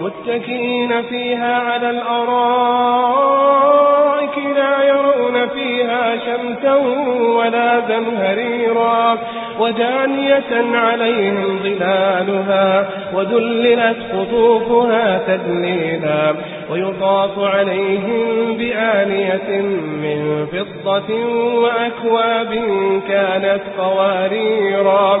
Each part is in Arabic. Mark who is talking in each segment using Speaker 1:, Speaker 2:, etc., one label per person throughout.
Speaker 1: متكئين فيها على الأرائك لا يرون فيها شمسا ولا زمهريرا. ودانية عليهم ظلالها وذللت قطوفها تدليلا ويطاف عليهم بآنية من فضة وأكواب كانت قواريرا.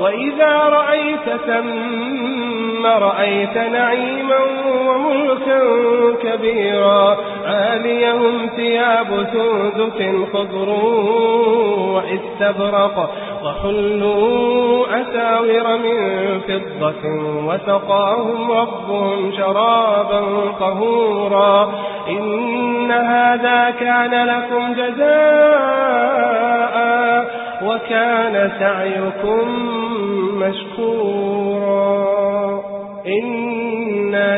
Speaker 1: وإذا رأيت ثم رأيت نعيما وملكا كبيرا عاليهم ثياب سندس خضر واستبرق وحلوا أساور من فضة وسقاهم ربهم شرابا طهورا إن هذا كان لكم جزاء وكان سعيكم مشكورا.